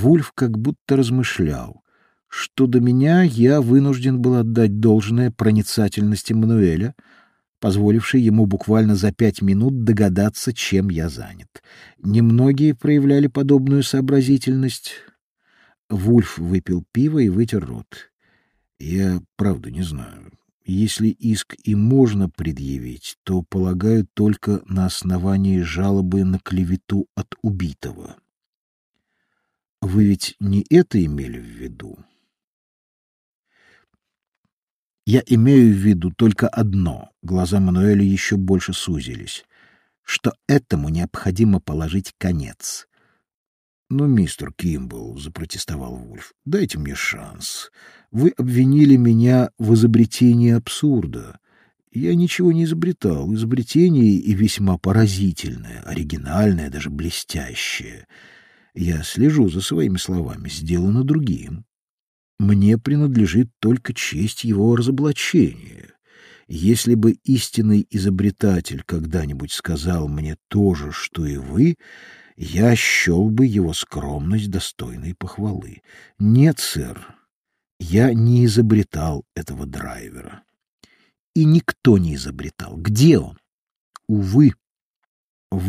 Вульф как будто размышлял. Что до меня, я вынужден был отдать должное проницательности Мануэля, позволившей ему буквально за пять минут догадаться, чем я занят. Немногие проявляли подобную сообразительность. Вульф выпил пиво и вытер рот. Я, правда, не знаю. Если иск и можно предъявить, то, полагаю, только на основании жалобы на клевету от убитого. Вы ведь не это имели в виду? Я имею в виду только одно. Глаза Мануэля еще больше сузились. Что этому необходимо положить конец. «Ну, мистер Кимбл», — запротестовал Вульф, — «дайте мне шанс. Вы обвинили меня в изобретении абсурда. Я ничего не изобретал. Изобретение и весьма поразительное, оригинальное, даже блестящее. Я слежу за своими словами, сделано другим. Мне принадлежит только честь его разоблачения. Если бы истинный изобретатель когда-нибудь сказал мне то же, что и вы, я счел бы его скромность достойной похвалы. Нет, сэр, я не изобретал этого драйвера. И никто не изобретал. Где он? Увы.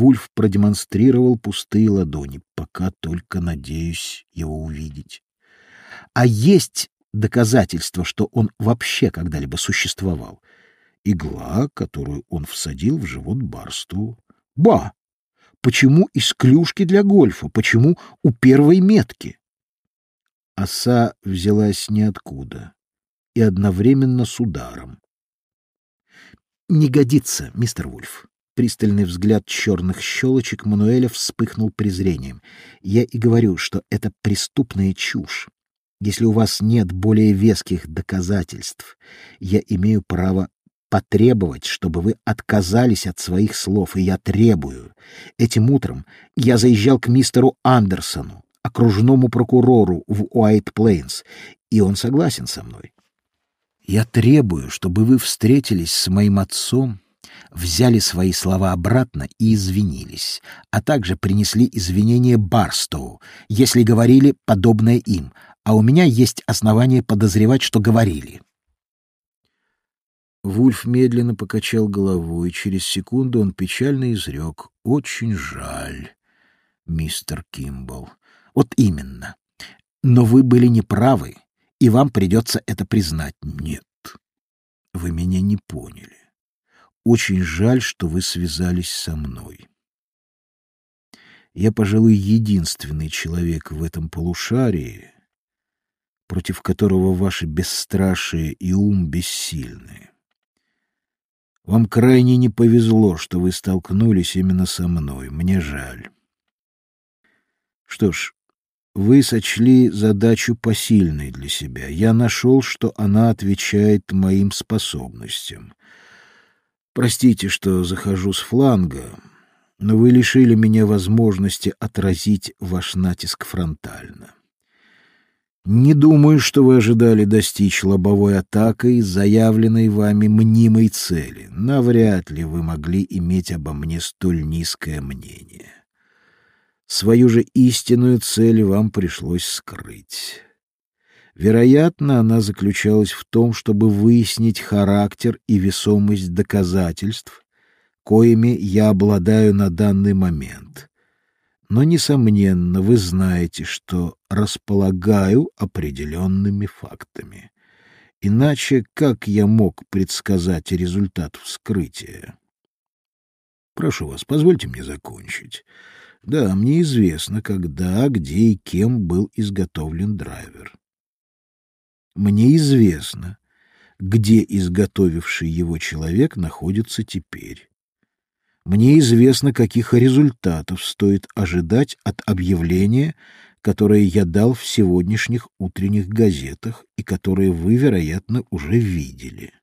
Вульф продемонстрировал пустые ладони, пока только надеюсь его увидеть. А есть доказательства, что он вообще когда-либо существовал. Игла, которую он всадил в живот барсту. Ба! Почему из клюшки для гольфа? Почему у первой метки? Оса взялась ниоткуда и одновременно с ударом. «Не годится, мистер Вульф». Пристальный взгляд черных щелочек Мануэля вспыхнул презрением. «Я и говорю, что это преступная чушь. Если у вас нет более веских доказательств, я имею право потребовать, чтобы вы отказались от своих слов, и я требую. Этим утром я заезжал к мистеру Андерсону, окружному прокурору в Уайт-Плейнс, и он согласен со мной. Я требую, чтобы вы встретились с моим отцом, взяли свои слова обратно и извинились, а также принесли извинения Барстоу, если говорили подобное им, а у меня есть основания подозревать, что говорили. Вульф медленно покачал головой, и через секунду он печально изрек. «Очень жаль, мистер Кимбл». «Вот именно. Но вы были неправы, и вам придется это признать». «Нет, вы меня не поняли. Очень жаль, что вы связались со мной. Я, пожалуй, единственный человек в этом полушарии, против которого ваши бесстрашие и ум бессильны. Вам крайне не повезло, что вы столкнулись именно со мной. Мне жаль. Что ж, вы сочли задачу посильной для себя. Я нашел, что она отвечает моим способностям. Простите, что захожу с фланга, но вы лишили меня возможности отразить ваш натиск фронтально. Не думаю, что вы ожидали достичь лобовой атакой, заявленной вами мнимой цели. Навряд ли вы могли иметь обо мне столь низкое мнение. Свою же истинную цель вам пришлось скрыть. Вероятно, она заключалась в том, чтобы выяснить характер и весомость доказательств, коими я обладаю на данный момент — но, несомненно, вы знаете, что располагаю определенными фактами. Иначе как я мог предсказать результат вскрытия? Прошу вас, позвольте мне закончить. Да, мне известно, когда, где и кем был изготовлен драйвер. Мне известно, где изготовивший его человек находится теперь. Мне известно, каких результатов стоит ожидать от объявления, которое я дал в сегодняшних утренних газетах и которые вы, вероятно, уже видели.